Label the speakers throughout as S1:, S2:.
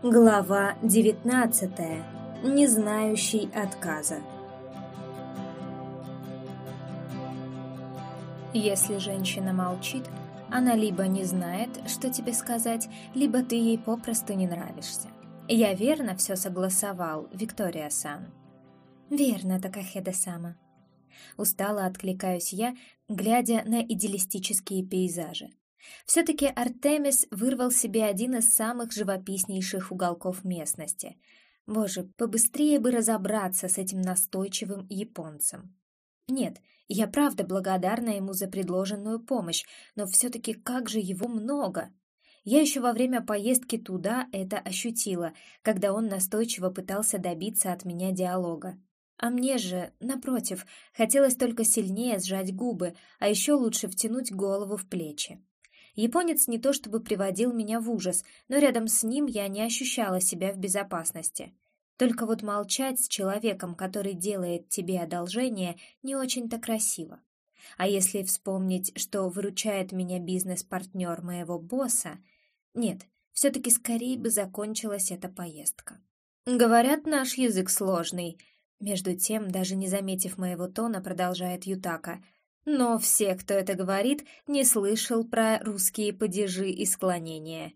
S1: Глава 19. Не знающий отказа. Если женщина молчит, она либо не знает, что тебе сказать, либо ты ей попросту не нравишься. Я верно все согласовал, Виктория-сан. Верно, Такахеда-сама. Устало откликаюсь я, глядя на идеалистические пейзажи. Все-таки Артемис вырвал себе один из самых живописнейших уголков местности. Боже, побыстрее бы разобраться с этим настойчивым японцем. Нет, я правда благодарна ему за предложенную помощь, но все-таки как же его много! Я еще во время поездки туда это ощутила, когда он настойчиво пытался добиться от меня диалога. А мне же, напротив, хотелось только сильнее сжать губы, а еще лучше втянуть голову в плечи. Японец не то чтобы приводил меня в ужас, но рядом с ним я не ощущала себя в безопасности. Только вот молчать с человеком, который делает тебе одолжение, не очень-то красиво. А если вспомнить, что выручает меня бизнес-партнер моего босса... Нет, все-таки скорее бы закончилась эта поездка. Говорят, наш язык сложный. Между тем, даже не заметив моего тона, продолжает Ютака — но все, кто это говорит, не слышал про русские падежи и склонения.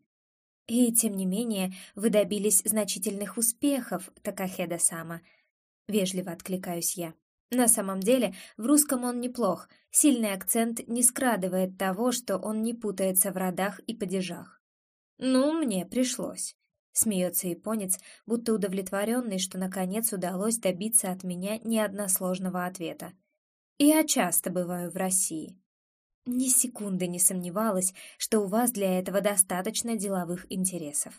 S1: И, тем не менее, вы добились значительных успехов, Такахеда-сама. Вежливо откликаюсь я. На самом деле, в русском он неплох, сильный акцент не скрадывает того, что он не путается в родах и падежах. «Ну, мне пришлось», — смеется японец, будто удовлетворенный, что наконец удалось добиться от меня неодносложного ответа. Я часто бываю в России. Ни секунды не сомневалась, что у вас для этого достаточно деловых интересов.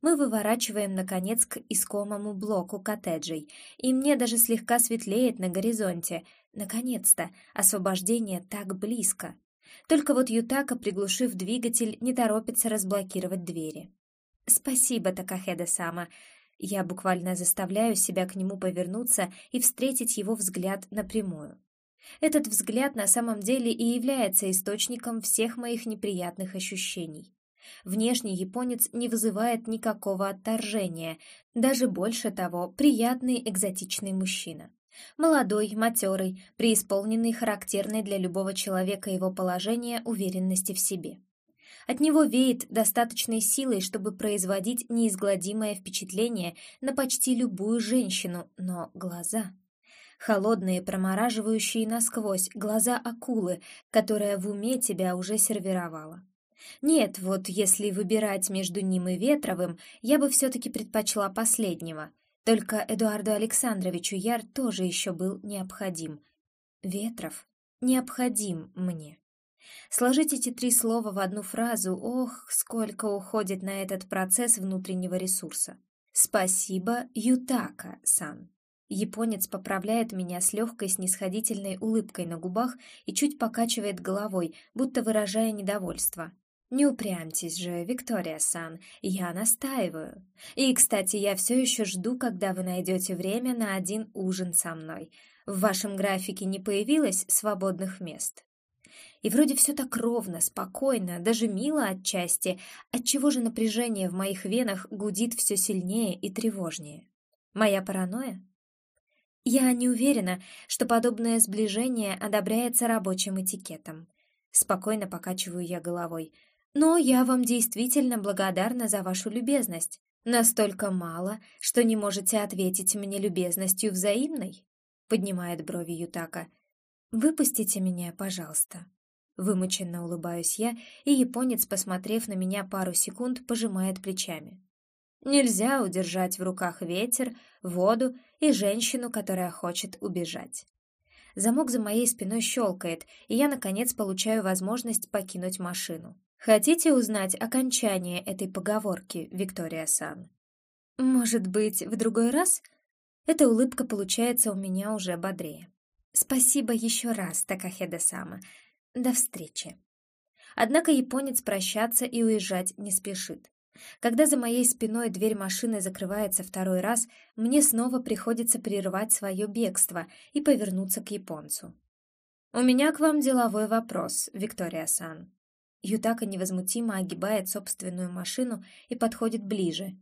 S1: Мы выворачиваем, наконец, к искомому блоку коттеджей, и мне даже слегка светлеет на горизонте. Наконец-то, освобождение так близко. Только вот Ютака, приглушив двигатель, не торопится разблокировать двери. «Спасибо, Такахеда-сама», я буквально заставляю себя к нему повернуться и встретить его взгляд напрямую. Этот взгляд на самом деле и является источником всех моих неприятных ощущений. Внешний японец не вызывает никакого отторжения, даже больше того, приятный экзотичный мужчина. Молодой, матерый, преисполненный характерной для любого человека его положения уверенности в себе. От него веет достаточной силой, чтобы производить неизгладимое впечатление на почти любую женщину, но глаза... Холодные, промораживающие насквозь, глаза акулы, которая в уме тебя уже сервировала. Нет, вот если выбирать между ним и Ветровым, я бы все-таки предпочла последнего. Только Эдуарду Александровичу Яр тоже еще был необходим. Ветров необходим мне. Сложить эти три слова в одну фразу, ох, сколько уходит на этот процесс внутреннего ресурса. Спасибо, Ютака-сан. Японец поправляет меня с легкой снисходительной улыбкой на губах и чуть покачивает головой, будто выражая недовольство. «Не упрямьтесь же, Виктория-сан, я настаиваю. И, кстати, я все еще жду, когда вы найдете время на один ужин со мной. В вашем графике не появилось свободных мест?» И вроде все так ровно, спокойно, даже мило отчасти, отчего же напряжение в моих венах гудит все сильнее и тревожнее. Моя паранойя? Я не уверена, что подобное сближение одобряется рабочим этикетом. Спокойно покачиваю я головой. Но я вам действительно благодарна за вашу любезность. Настолько мало, что не можете ответить мне любезностью взаимной? Поднимает брови Ютака. Выпустите меня, пожалуйста. Вымученно улыбаюсь я, и японец, посмотрев на меня пару секунд, пожимает плечами. Нельзя удержать в руках ветер, воду и женщину, которая хочет убежать. Замок за моей спиной щелкает, и я, наконец, получаю возможность покинуть машину. Хотите узнать окончание этой поговорки, Виктория Сан? Может быть, в другой раз? Эта улыбка получается у меня уже бодрее. Спасибо еще раз, Такахеда-сама. До встречи. Однако японец прощаться и уезжать не спешит. Когда за моей спиной дверь машины закрывается второй раз, мне снова приходится прервать свое бегство и повернуться к японцу. «У меня к вам деловой вопрос, Виктория-сан». Ютака невозмутимо огибает собственную машину и подходит ближе.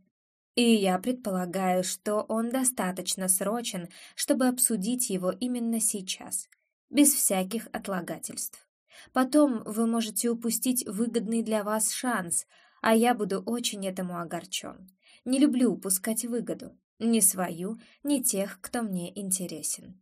S1: И я предполагаю, что он достаточно срочен, чтобы обсудить его именно сейчас, без всяких отлагательств. Потом вы можете упустить выгодный для вас шанс, а я буду очень этому огорчен. Не люблю упускать выгоду, ни свою, ни тех, кто мне интересен.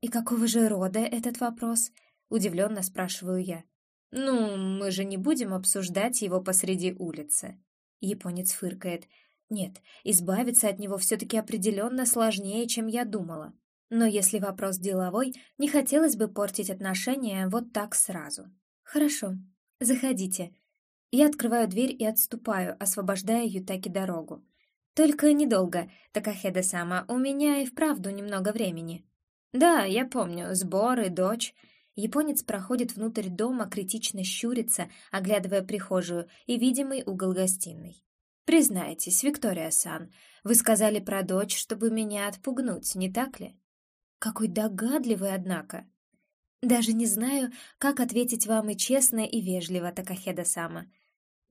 S1: «И какого же рода этот вопрос?» — удивленно спрашиваю я. «Ну, мы же не будем обсуждать его посреди улицы». Японец фыркает. «Нет, избавиться от него все-таки определенно сложнее, чем я думала. Но если вопрос деловой, не хотелось бы портить отношения вот так сразу. Хорошо, заходите». Я открываю дверь и отступаю, освобождая Ютаки дорогу. «Только недолго, Такахеда-сама, у меня и вправду немного времени». «Да, я помню, сборы, дочь...» Японец проходит внутрь дома, критично щурится, оглядывая прихожую и видимый угол гостиной. «Признайтесь, Виктория-сан, вы сказали про дочь, чтобы меня отпугнуть, не так ли?» «Какой догадливый, однако!» «Даже не знаю, как ответить вам и честно, и вежливо, Такахеда-сама.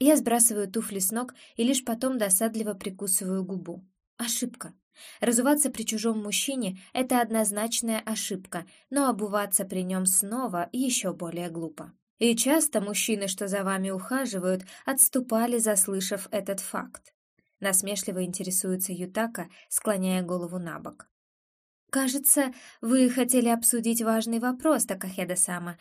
S1: Я сбрасываю туфли с ног и лишь потом досадливо прикусываю губу. Ошибка. Разуваться при чужом мужчине — это однозначная ошибка, но обуваться при нем снова еще более глупо. И часто мужчины, что за вами ухаживают, отступали, заслышав этот факт. Насмешливо интересуется Ютака, склоняя голову на бок. «Кажется, вы хотели обсудить важный вопрос, Такахеда-сама»,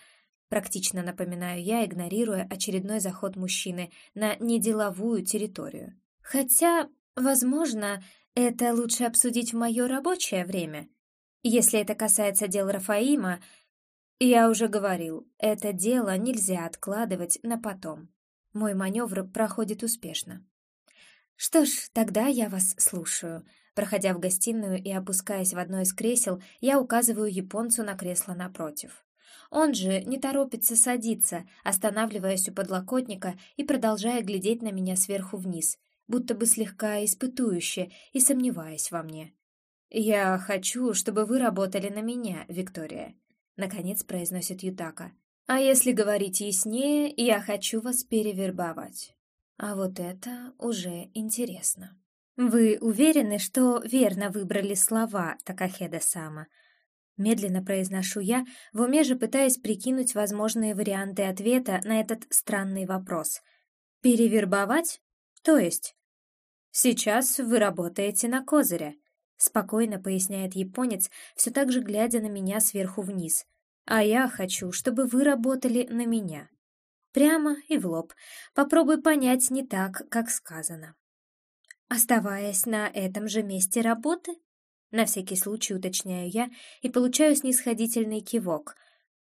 S1: практично напоминаю я, игнорируя очередной заход мужчины на неделовую территорию. Хотя, возможно, это лучше обсудить в мое рабочее время. Если это касается дел Рафаима, я уже говорил, это дело нельзя откладывать на потом. Мой маневр проходит успешно. Что ж, тогда я вас слушаю. Проходя в гостиную и опускаясь в одно из кресел, я указываю японцу на кресло напротив. Он же не торопится садиться, останавливаясь у подлокотника и продолжая глядеть на меня сверху вниз, будто бы слегка испытующе и сомневаясь во мне. «Я хочу, чтобы вы работали на меня, Виктория», — наконец произносит Ютака. «А если говорить яснее, я хочу вас перевербовать». А вот это уже интересно. «Вы уверены, что верно выбрали слова Такахеда-сама?» Медленно произношу я, в уме же пытаясь прикинуть возможные варианты ответа на этот странный вопрос. «Перевербовать? То есть?» «Сейчас вы работаете на козыря», — спокойно поясняет японец, все так же глядя на меня сверху вниз. «А я хочу, чтобы вы работали на меня». Прямо и в лоб. Попробуй понять не так, как сказано. Оставаясь на этом же месте работы? На всякий случай уточняю я и получаю снисходительный кивок.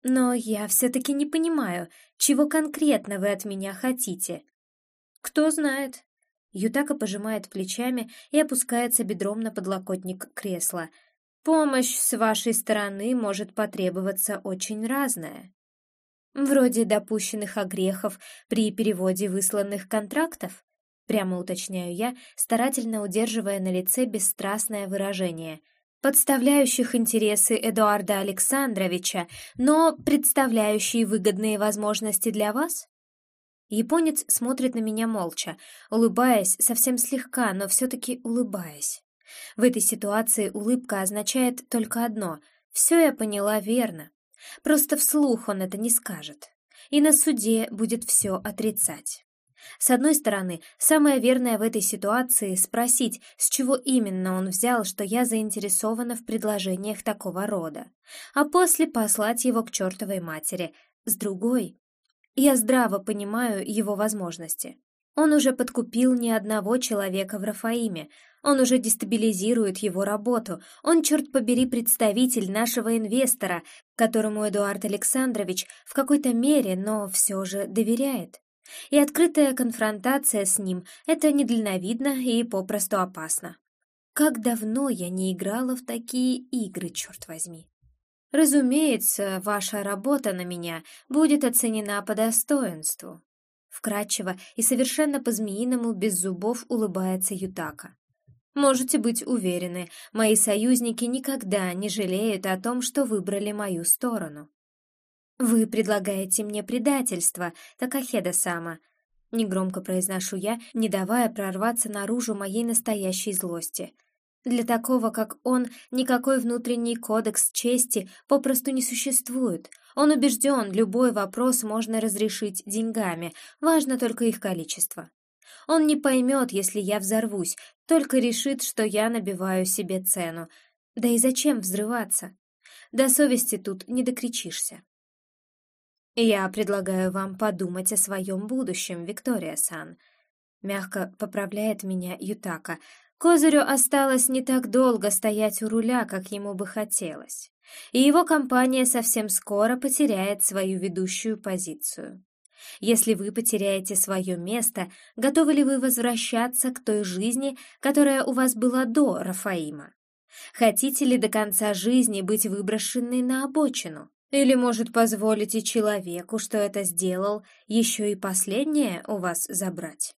S1: Но я все-таки не понимаю, чего конкретно вы от меня хотите. Кто знает, Ютака пожимает плечами и опускается бедром на подлокотник кресла. «Помощь с вашей стороны может потребоваться очень разная. Вроде допущенных огрехов при переводе высланных контрактов?» Прямо уточняю я, старательно удерживая на лице бесстрастное выражение – подставляющих интересы Эдуарда Александровича, но представляющие выгодные возможности для вас? Японец смотрит на меня молча, улыбаясь совсем слегка, но все-таки улыбаясь. В этой ситуации улыбка означает только одно — все я поняла верно. Просто вслух он это не скажет. И на суде будет все отрицать. С одной стороны, самое верное в этой ситуации — спросить, с чего именно он взял, что я заинтересована в предложениях такого рода, а после послать его к чертовой матери. С другой, я здраво понимаю его возможности. Он уже подкупил ни одного человека в Рафаиме, он уже дестабилизирует его работу, он, черт побери, представитель нашего инвестора, которому Эдуард Александрович в какой-то мере, но все же доверяет. И открытая конфронтация с ним — это недальновидно и попросту опасно. Как давно я не играла в такие игры, черт возьми. Разумеется, ваша работа на меня будет оценена по достоинству. Вкратчиво и совершенно по-змеиному без зубов улыбается Ютака. Можете быть уверены, мои союзники никогда не жалеют о том, что выбрали мою сторону. Вы предлагаете мне предательство, Такахеда-сама. Негромко произношу я, не давая прорваться наружу моей настоящей злости. Для такого, как он, никакой внутренний кодекс чести попросту не существует. Он убежден, любой вопрос можно разрешить деньгами, важно только их количество. Он не поймет, если я взорвусь, только решит, что я набиваю себе цену. Да и зачем взрываться? До совести тут не докричишься. «Я предлагаю вам подумать о своем будущем, Виктория-сан», — мягко поправляет меня Ютака. Козырю осталось не так долго стоять у руля, как ему бы хотелось, и его компания совсем скоро потеряет свою ведущую позицию. Если вы потеряете свое место, готовы ли вы возвращаться к той жизни, которая у вас была до Рафаима? Хотите ли до конца жизни быть выброшенной на обочину? Или, может, позволите человеку, что это сделал, еще и последнее у вас забрать?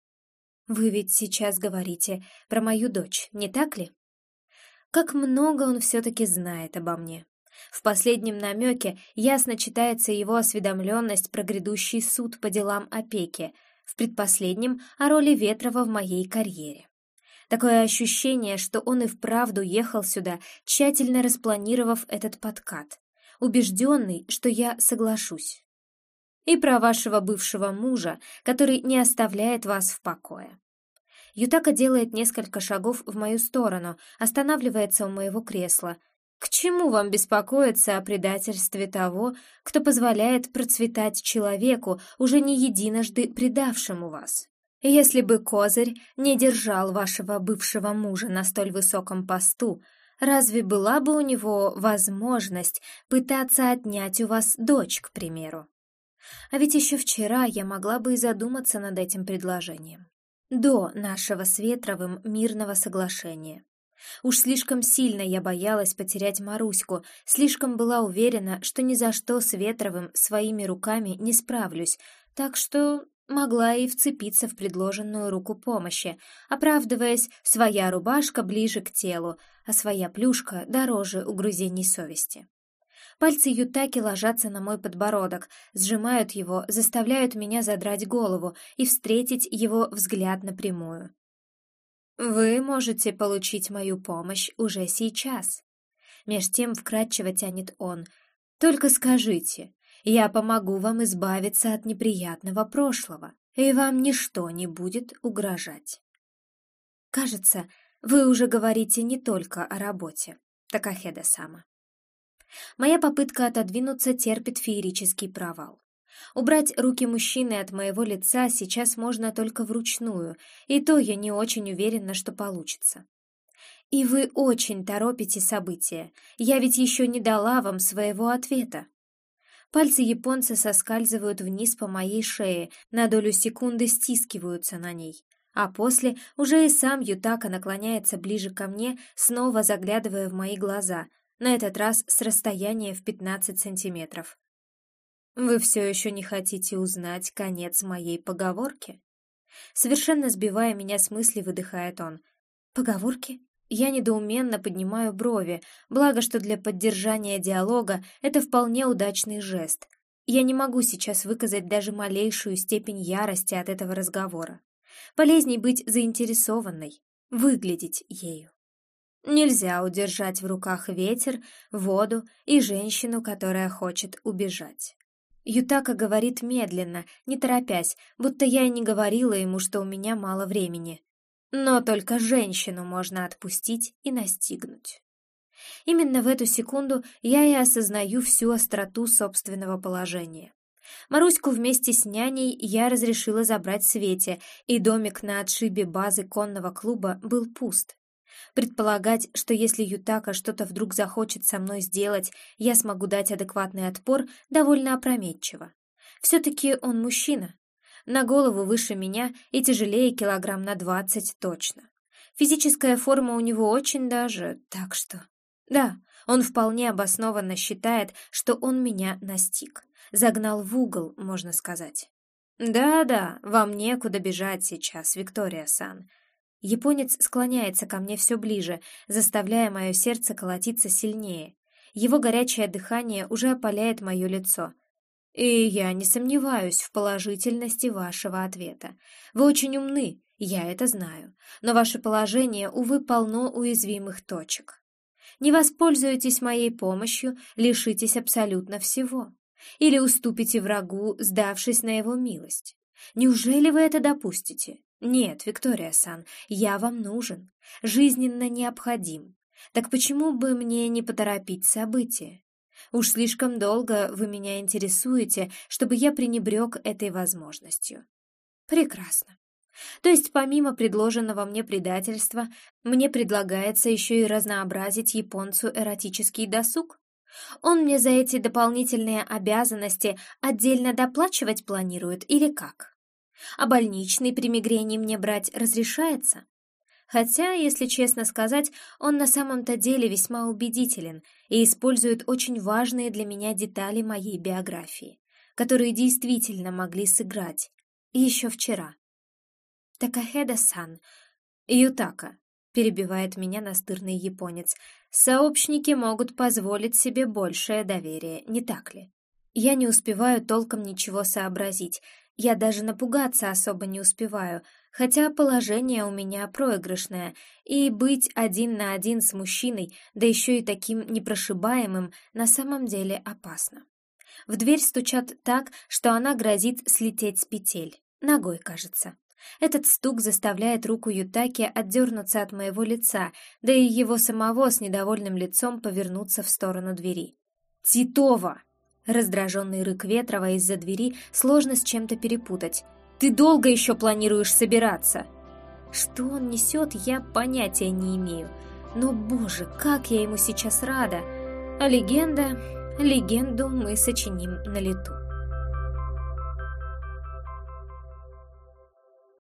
S1: Вы ведь сейчас говорите про мою дочь, не так ли? Как много он все-таки знает обо мне. В последнем намеке ясно читается его осведомленность про грядущий суд по делам опеки, в предпоследнем — о роли Ветрова в моей карьере. Такое ощущение, что он и вправду ехал сюда, тщательно распланировав этот подкат убежденный, что я соглашусь. И про вашего бывшего мужа, который не оставляет вас в покое. Ютака делает несколько шагов в мою сторону, останавливается у моего кресла. К чему вам беспокоиться о предательстве того, кто позволяет процветать человеку, уже не единожды предавшему вас? Если бы Козырь не держал вашего бывшего мужа на столь высоком посту, Разве была бы у него возможность пытаться отнять у вас дочь, к примеру? А ведь еще вчера я могла бы и задуматься над этим предложением. До нашего с Ветровым мирного соглашения. Уж слишком сильно я боялась потерять Маруську, слишком была уверена, что ни за что с Ветровым своими руками не справлюсь, так что могла и вцепиться в предложенную руку помощи, оправдываясь, своя рубашка ближе к телу, а своя плюшка дороже угрызений совести. Пальцы Ютаки ложатся на мой подбородок, сжимают его, заставляют меня задрать голову и встретить его взгляд напрямую. «Вы можете получить мою помощь уже сейчас», — меж тем вкратчиво тянет он. «Только скажите, я помогу вам избавиться от неприятного прошлого, и вам ничто не будет угрожать». Кажется, вы уже говорите не только о работе, Такахеда-сама. Моя попытка отодвинуться терпит феерический провал. Убрать руки мужчины от моего лица сейчас можно только вручную, и то я не очень уверена, что получится. И вы очень торопите события, я ведь еще не дала вам своего ответа. Пальцы японца соскальзывают вниз по моей шее, на долю секунды стискиваются на ней а после уже и сам Ютака наклоняется ближе ко мне, снова заглядывая в мои глаза, на этот раз с расстояния в 15 сантиметров. «Вы все еще не хотите узнать конец моей поговорки?» Совершенно сбивая меня с мысли, выдыхает он. «Поговорки?» Я недоуменно поднимаю брови, благо что для поддержания диалога это вполне удачный жест. Я не могу сейчас выказать даже малейшую степень ярости от этого разговора. Полезней быть заинтересованной, выглядеть ею. Нельзя удержать в руках ветер, воду и женщину, которая хочет убежать. Ютака говорит медленно, не торопясь, будто я и не говорила ему, что у меня мало времени. Но только женщину можно отпустить и настигнуть. Именно в эту секунду я и осознаю всю остроту собственного положения. Маруську вместе с няней я разрешила забрать Свете, и домик на отшибе базы конного клуба был пуст. Предполагать, что если Ютака что-то вдруг захочет со мной сделать, я смогу дать адекватный отпор, довольно опрометчиво. Все-таки он мужчина. На голову выше меня и тяжелее килограмм на двадцать точно. Физическая форма у него очень даже, так что... Да, он вполне обоснованно считает, что он меня настиг загнал в угол, можно сказать. «Да-да, вам некуда бежать сейчас, Виктория-сан». Японец склоняется ко мне все ближе, заставляя мое сердце колотиться сильнее. Его горячее дыхание уже опаляет мое лицо. И я не сомневаюсь в положительности вашего ответа. Вы очень умны, я это знаю, но ваше положение, увы, полно уязвимых точек. Не воспользуетесь моей помощью, лишитесь абсолютно всего. Или уступите врагу, сдавшись на его милость. Неужели вы это допустите? Нет, Виктория Сан, я вам нужен, жизненно необходим. Так почему бы мне не поторопить события? Уж слишком долго вы меня интересуете, чтобы я пренебрег этой возможностью. Прекрасно. То есть помимо предложенного мне предательства, мне предлагается еще и разнообразить японцу эротический досуг? Он мне за эти дополнительные обязанности отдельно доплачивать планирует или как? А больничный при мигрени мне брать разрешается? Хотя, если честно сказать, он на самом-то деле весьма убедителен и использует очень важные для меня детали моей биографии, которые действительно могли сыграть еще вчера. Такахеда-сан, Ютака, перебивает меня настырный японец, сообщники могут позволить себе большее доверие, не так ли? Я не успеваю толком ничего сообразить, я даже напугаться особо не успеваю, хотя положение у меня проигрышное, и быть один на один с мужчиной, да еще и таким непрошибаемым, на самом деле опасно. В дверь стучат так, что она грозит слететь с петель. Ногой, кажется. Этот стук заставляет руку Ютаки отдернуться от моего лица, да и его самого с недовольным лицом повернуться в сторону двери. «Титова!» Раздраженный рык Ветрова из-за двери сложно с чем-то перепутать. «Ты долго еще планируешь собираться?» Что он несет, я понятия не имею. Но, боже, как я ему сейчас рада! А легенда... Легенду мы сочиним на лету.